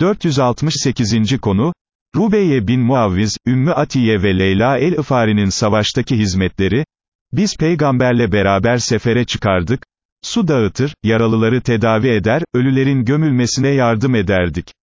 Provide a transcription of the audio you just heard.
468. konu, Rubeyye bin Muavviz, Ümmü Atiye ve Leyla el-Ifari'nin savaştaki hizmetleri, biz peygamberle beraber sefere çıkardık, su dağıtır, yaralıları tedavi eder, ölülerin gömülmesine yardım ederdik.